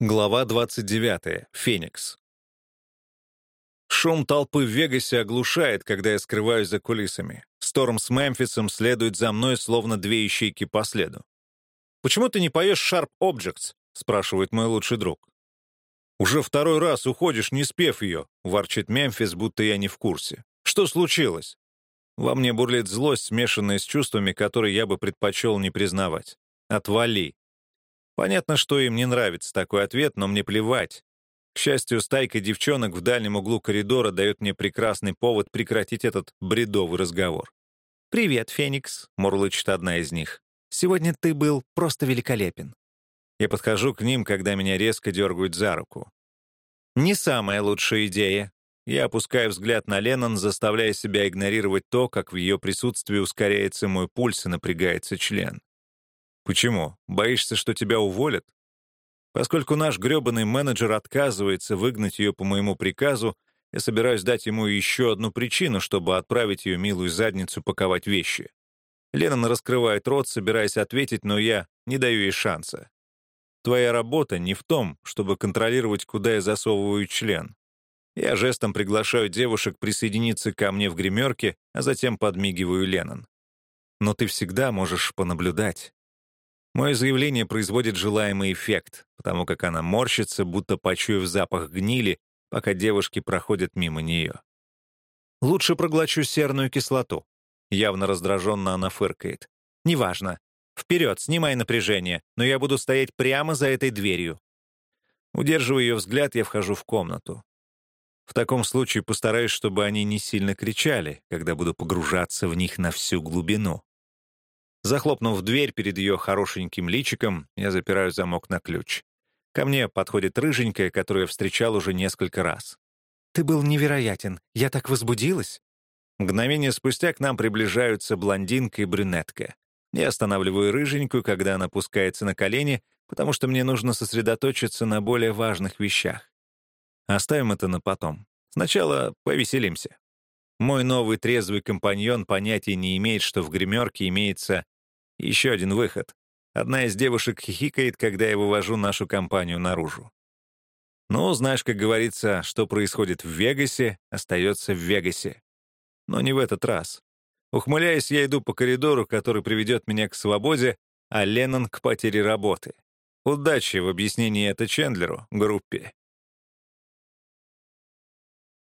Глава 29. Феникс. Шум толпы в Вегасе оглушает, когда я скрываюсь за кулисами. Сторм с Мемфисом следует за мной, словно две ищейки по следу. «Почему ты не поешь Sharp Objects?» — спрашивает мой лучший друг. «Уже второй раз уходишь, не спев ее», — ворчит Мемфис, будто я не в курсе. «Что случилось?» Во мне бурлит злость, смешанная с чувствами, которые я бы предпочел не признавать. «Отвали», Понятно, что им не нравится такой ответ, но мне плевать. К счастью, стайка девчонок в дальнем углу коридора дает мне прекрасный повод прекратить этот бредовый разговор. «Привет, Феникс», — мурлычет одна из них. «Сегодня ты был просто великолепен». Я подхожу к ним, когда меня резко дергают за руку. Не самая лучшая идея. Я опускаю взгляд на Леннон, заставляя себя игнорировать то, как в ее присутствии ускоряется мой пульс и напрягается член. Почему? Боишься, что тебя уволят? Поскольку наш грёбаный менеджер отказывается выгнать ее по моему приказу, я собираюсь дать ему еще одну причину, чтобы отправить ее милую задницу паковать вещи. Леннон раскрывает рот, собираясь ответить, но я не даю ей шанса. Твоя работа не в том, чтобы контролировать, куда я засовываю член. Я жестом приглашаю девушек присоединиться ко мне в гримерке, а затем подмигиваю Леннон. Но ты всегда можешь понаблюдать. Мое заявление производит желаемый эффект, потому как она морщится, будто почуяв запах гнили, пока девушки проходят мимо нее. «Лучше проглочу серную кислоту». Явно раздраженно она фыркает. «Неважно. Вперед, снимай напряжение, но я буду стоять прямо за этой дверью». Удерживая ее взгляд, я вхожу в комнату. В таком случае постараюсь, чтобы они не сильно кричали, когда буду погружаться в них на всю глубину. Захлопнув дверь перед ее хорошеньким личиком, я запираю замок на ключ. Ко мне подходит рыженькая, которую я встречал уже несколько раз. «Ты был невероятен. Я так возбудилась». Мгновение спустя к нам приближаются блондинка и брюнетка. Я останавливаю рыженькую, когда она опускается на колени, потому что мне нужно сосредоточиться на более важных вещах. Оставим это на потом. Сначала повеселимся. Мой новый трезвый компаньон понятия не имеет, что в гримерке имеется еще один выход. Одна из девушек хихикает, когда я вывожу нашу компанию наружу. Ну, знаешь, как говорится, что происходит в Вегасе, остается в Вегасе. Но не в этот раз. Ухмыляясь, я иду по коридору, который приведет меня к свободе, а Леннон — к потере работы. Удачи в объяснении это Чендлеру, группе.